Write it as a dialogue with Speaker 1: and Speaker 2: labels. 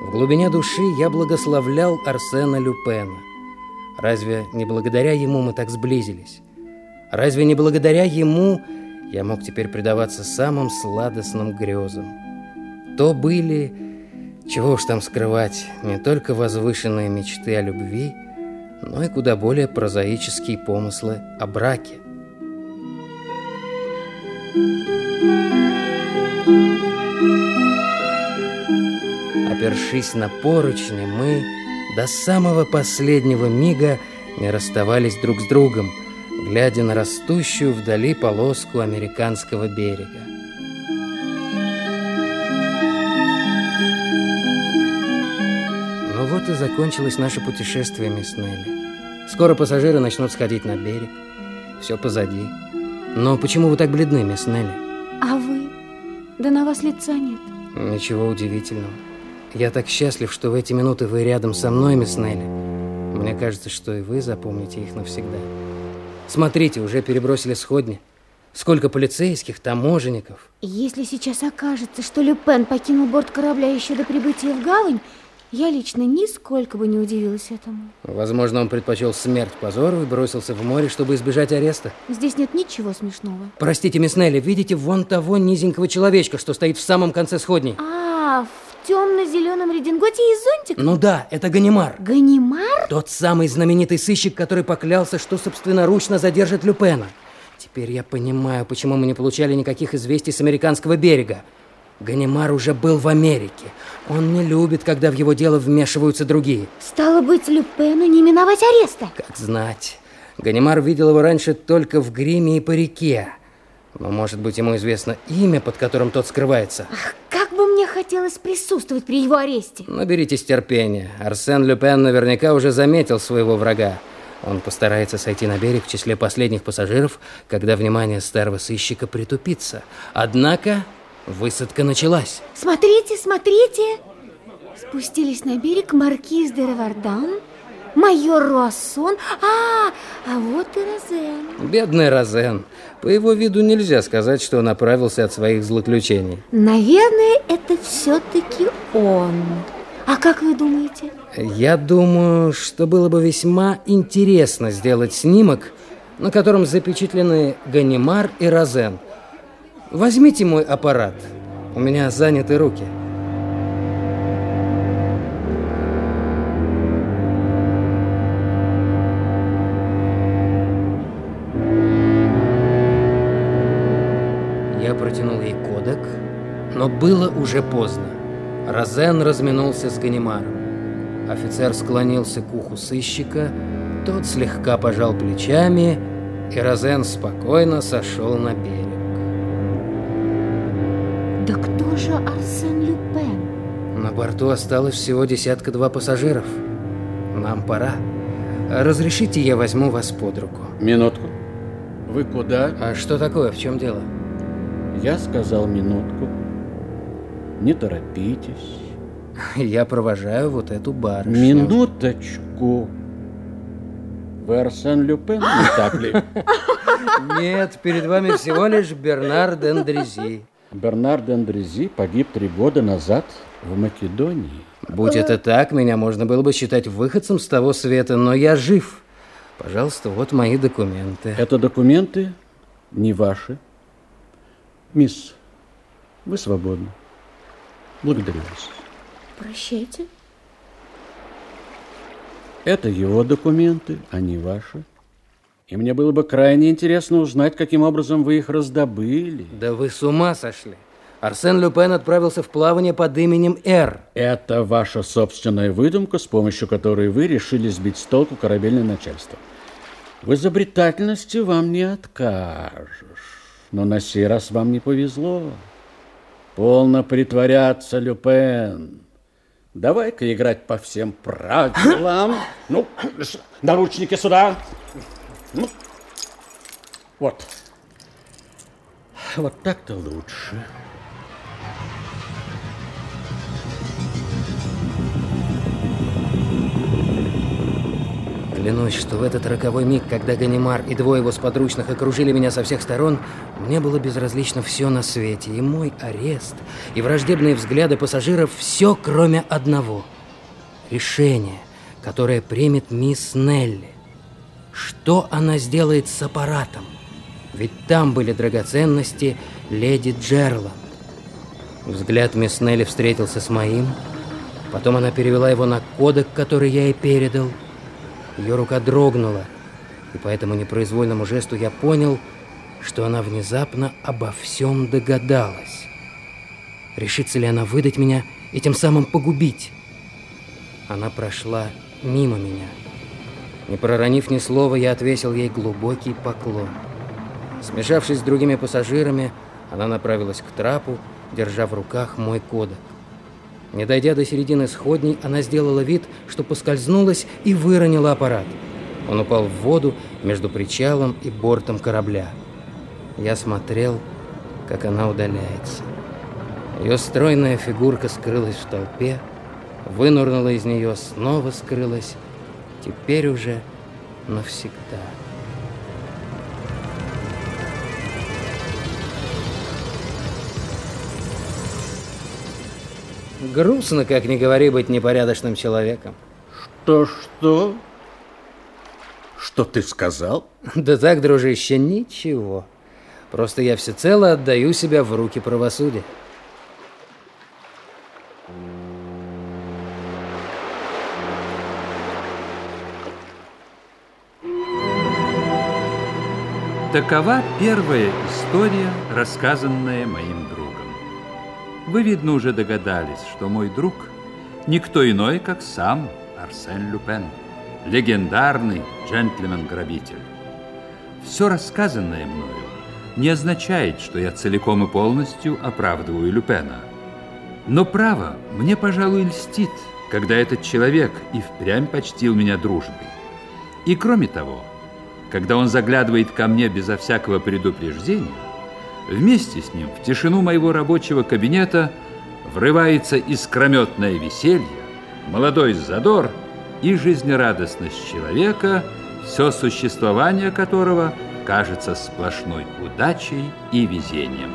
Speaker 1: В глубине души я благословлял Арсена Люпена. Разве не благодаря ему мы так сблизились? Разве не благодаря ему я мог теперь предаваться самым сладостным грезам? То были, чего уж там скрывать, не только возвышенные мечты о любви, но и куда более прозаические помыслы о браке. Опершись на поручни, мы до самого последнего мига не расставались друг с другом, глядя на растущую вдали полоску американского берега. Ну вот и закончилось наше путешествие, мисс Нелли. Скоро пассажиры начнут сходить на берег. Все позади. Но почему вы так бледны, мисс Нелли?
Speaker 2: А вы? Да на вас лица нет.
Speaker 1: Ничего удивительного. Я так счастлив, что в эти минуты вы рядом со мной, мисс Нелли. Мне кажется, что и вы запомните их навсегда. Смотрите, уже перебросили сходни. Сколько полицейских, таможенников.
Speaker 2: Если сейчас окажется, что Люпен покинул борт корабля еще до прибытия в гавань, я лично нисколько бы не удивилась этому.
Speaker 1: Возможно, он предпочел смерть позору и бросился в море, чтобы избежать ареста.
Speaker 2: Здесь нет ничего смешного.
Speaker 1: Простите, мисс Нелли, видите вон того низенького человечка, что стоит в самом конце сходней?
Speaker 2: А, в темно-зеленом рединготе и зонтик?
Speaker 1: Ну да, это Ганимар.
Speaker 2: Ганимар?
Speaker 1: Тот самый знаменитый сыщик, который поклялся, что собственноручно задержит Люпена. Теперь я понимаю, почему мы не получали никаких известий с американского берега. Ганимар уже был в Америке. Он не любит, когда в его дело вмешиваются другие.
Speaker 2: Стало быть, Люпену не миновать ареста.
Speaker 1: Как знать. Ганимар видел его раньше только в гриме и парике. Но, может быть, ему известно имя, под которым тот скрывается.
Speaker 2: Ах, как бы мне хотелось присутствовать при его аресте.
Speaker 1: Наберитесь терпения. Арсен Люпен наверняка уже заметил своего врага. Он постарается сойти на берег в числе последних пассажиров, когда внимание старого сыщика притупится. Однако высадка началась.
Speaker 2: Смотрите, смотрите! Спустились на берег маркиз де Ревардан, майор Руассон, а, а вот и Розен.
Speaker 1: Бедный Розен. По его виду нельзя сказать, что он оправился от своих злоключений.
Speaker 2: Наверное, это все-таки он. А как вы думаете?
Speaker 1: Я думаю, что было бы весьма интересно сделать снимок, на котором запечатлены Ганимар и Розен. Возьмите мой аппарат. У меня заняты руки. Я протянул ей кодек, но было уже поздно. Розен разминулся с Ганимаром. Офицер склонился к уху сыщика, тот слегка пожал плечами, и Розен спокойно сошел на берег.
Speaker 2: Да кто же Арсен Люпен?
Speaker 1: На борту осталось всего десятка-два пассажиров. Нам пора. Разрешите, я возьму вас под руку.
Speaker 3: Минутку. Вы куда?
Speaker 1: А что такое? В чем дело?
Speaker 3: Я сказал минутку. Не торопитесь.
Speaker 1: Я провожаю вот эту барышню.
Speaker 3: Минуточку. Вы Арсен Люпен, не так ли?
Speaker 1: Нет, перед вами всего лишь Бернар Дендрези.
Speaker 3: Бернар Дендрези погиб три года назад в Македонии.
Speaker 1: Будь это так, меня можно было бы считать выходцем с того света, но я жив. Пожалуйста, вот мои документы.
Speaker 3: Это документы не ваши. Мисс, вы свободны. Благодарю вас.
Speaker 2: Прощайте.
Speaker 3: Это его документы, а не ваши. И мне было бы крайне интересно узнать, каким образом вы их раздобыли.
Speaker 1: Да вы с ума сошли. Арсен Люпен отправился в плавание под именем Р.
Speaker 3: Это ваша собственная выдумка, с помощью которой вы решили сбить с толку корабельное начальство. В изобретательности вам не откажешь. Но на сей раз вам не повезло. Полно притворяться, Люпен. Давай-ка играть по всем правилам. Ну, наручники сюда. Ну, вот. Вот так-то лучше.
Speaker 1: Клянусь, что в этот роковой миг, когда Ганимар и двое его сподручных окружили меня со всех сторон, мне было безразлично все на свете. И мой арест, и враждебные взгляды пассажиров — все, кроме одного. Решение, которое примет мисс Нелли. Что она сделает с аппаратом? Ведь там были драгоценности леди Джерланд. Взгляд мисс Нелли встретился с моим. Потом она перевела его на кодек, который я ей передал — ее рука дрогнула, и по этому непроизвольному жесту я понял, что она внезапно обо всем догадалась. Решится ли она выдать меня и тем самым погубить? Она прошла мимо меня. Не проронив ни слова, я отвесил ей глубокий поклон. Смешавшись с другими пассажирами, она направилась к трапу, держа в руках мой кодек. Не дойдя до середины сходней, она сделала вид, что поскользнулась и выронила аппарат. Он упал в воду между причалом и бортом корабля. Я смотрел, как она удаляется. Ее стройная фигурка скрылась в толпе, вынурнула из нее, снова скрылась, теперь уже навсегда. Грустно, как ни говори, быть непорядочным человеком.
Speaker 3: Что-что? Что ты сказал?
Speaker 1: Да так, дружище, ничего. Просто я всецело отдаю себя в руки правосудия.
Speaker 4: Такова первая история, рассказанная моим другом. Вы, видно, уже догадались, что мой друг никто иной, как сам Арсен Люпен, легендарный джентльмен-грабитель. Все рассказанное мною не означает, что я целиком и полностью оправдываю Люпена. Но право мне, пожалуй, льстит, когда этот человек и впрямь почтил меня дружбой. И кроме того, когда он заглядывает ко мне безо всякого предупреждения, Вместе с ним в тишину моего рабочего кабинета врывается искрометное веселье, молодой задор и жизнерадостность человека, все существование которого кажется сплошной удачей и везением.